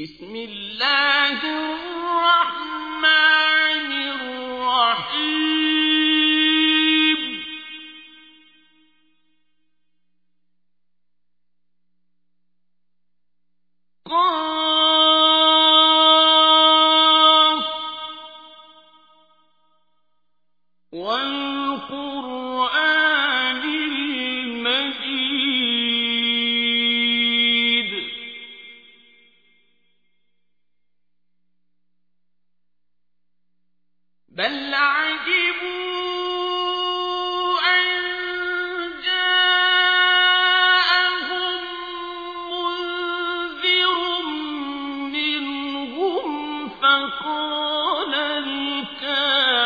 بسم الله الرحمن بل عجبوا أن جاءهم منذر منهم فقال الكافرون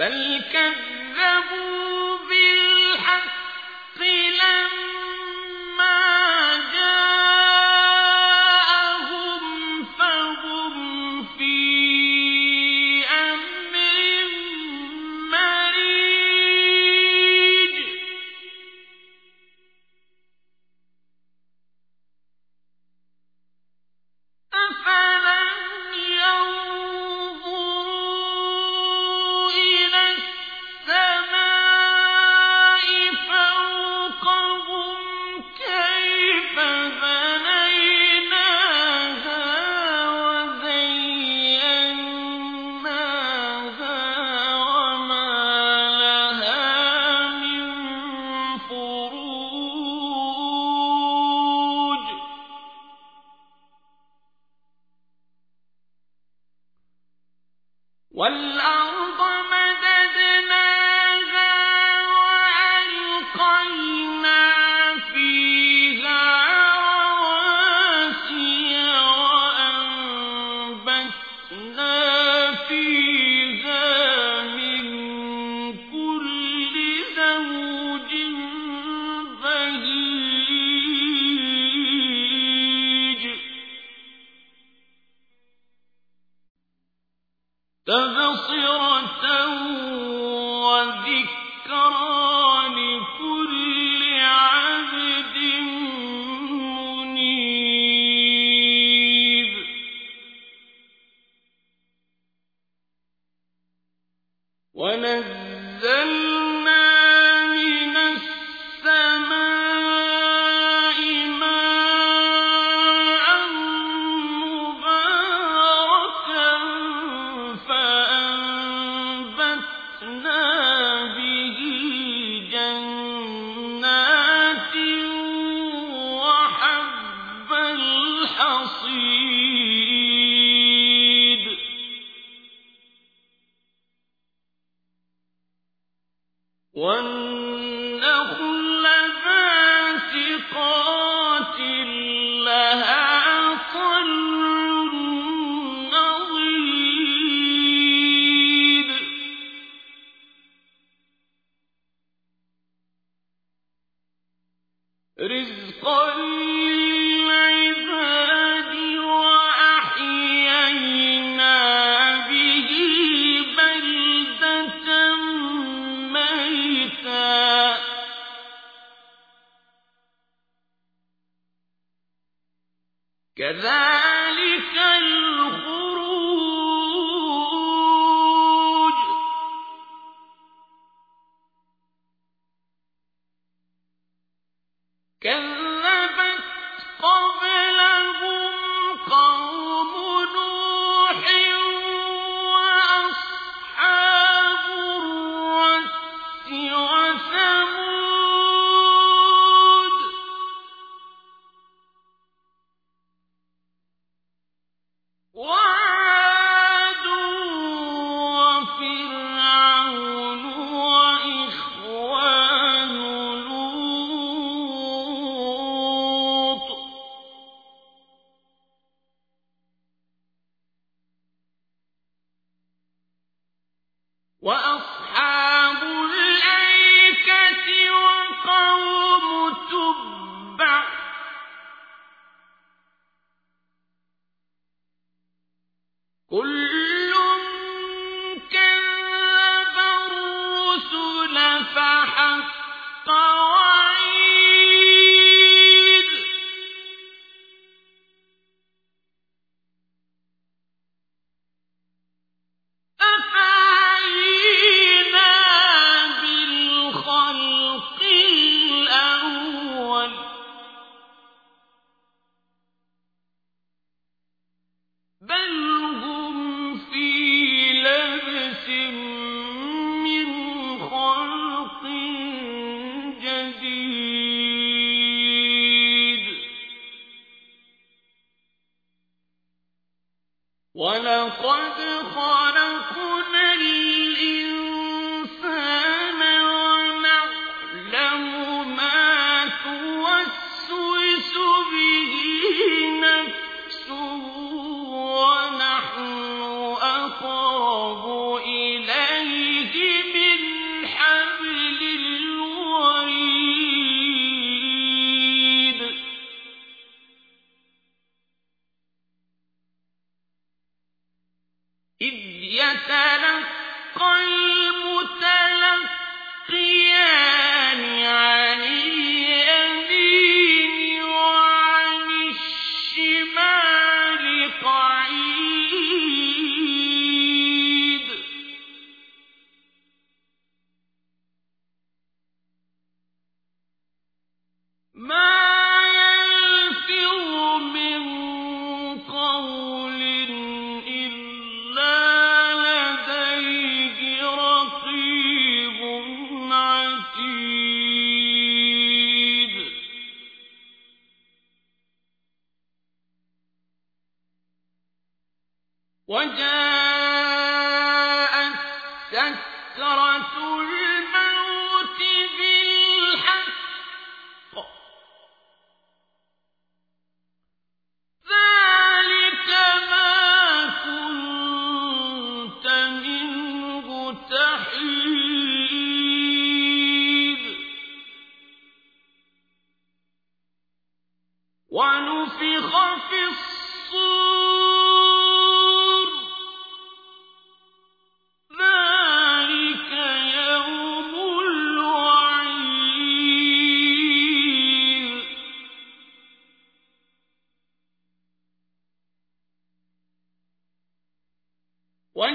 بل كذبوا ينزل one كذلك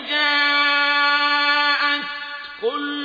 جاءت قل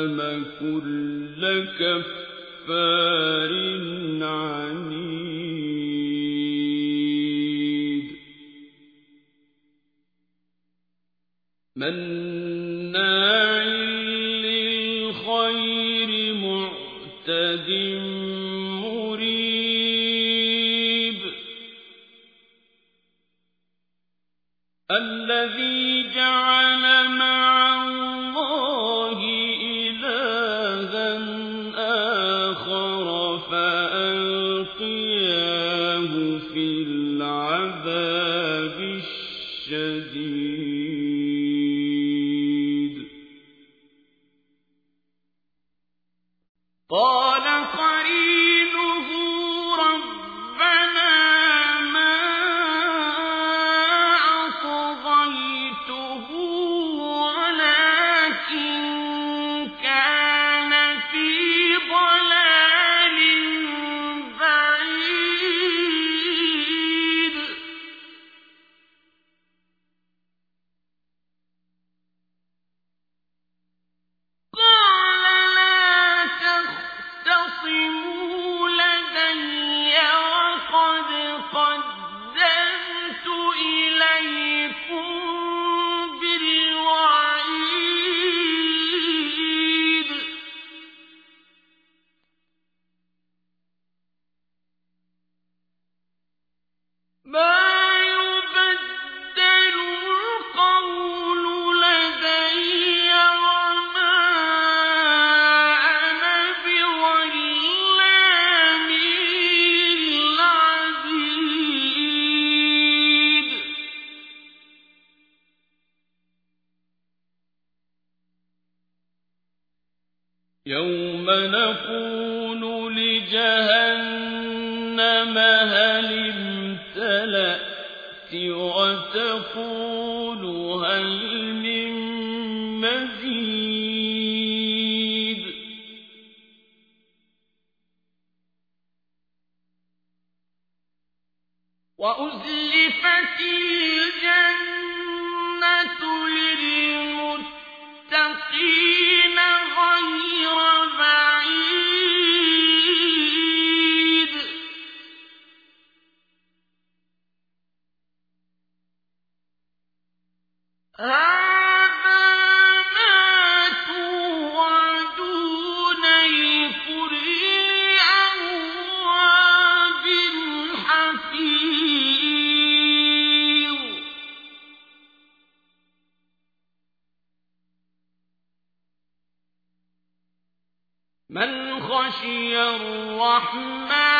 جهنم كل كفار عنيد من لكم خشي الرحمن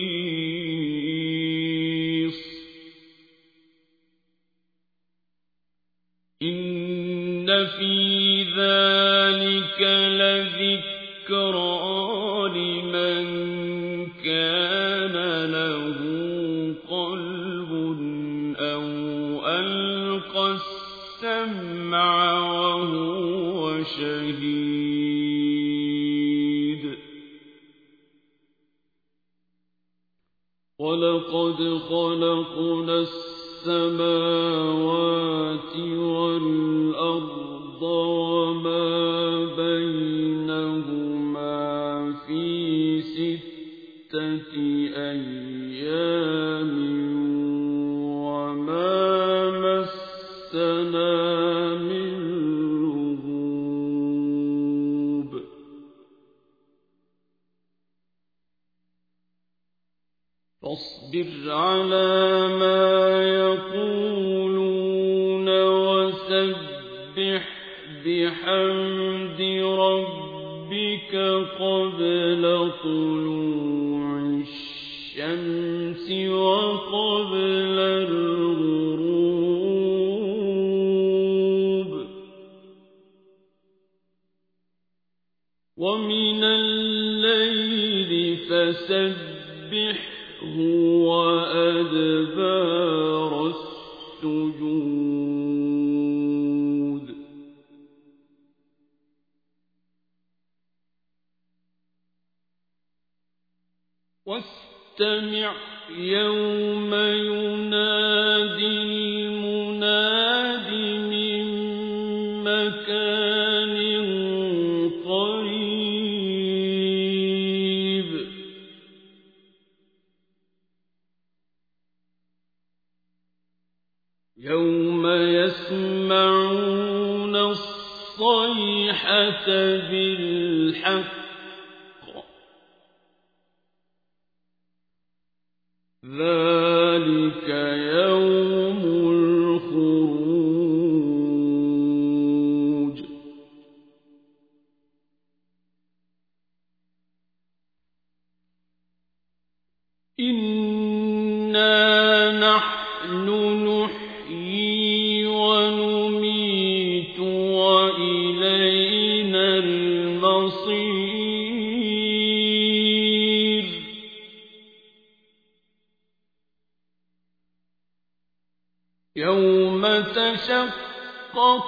إن في ذلك لذكرى لمن كان له قلب أو ألقى السمع وهو شهيد ولقد خلقنا السماوات ربك قبل طلوع الشمس وقبل الغروب. ومن الليل فسبحه وأدبار واستمع يوم ينادي المناد من مكان قريب. يوم يسمعون الصيحة يوم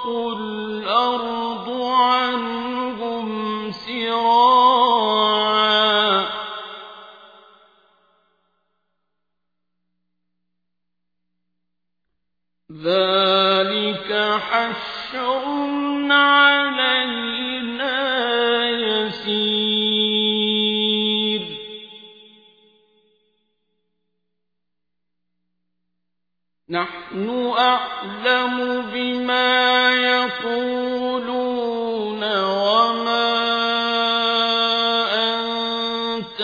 الأرض عنهم سراعا. ذلك حشر علينا يسير. نحن أعلم بما أنت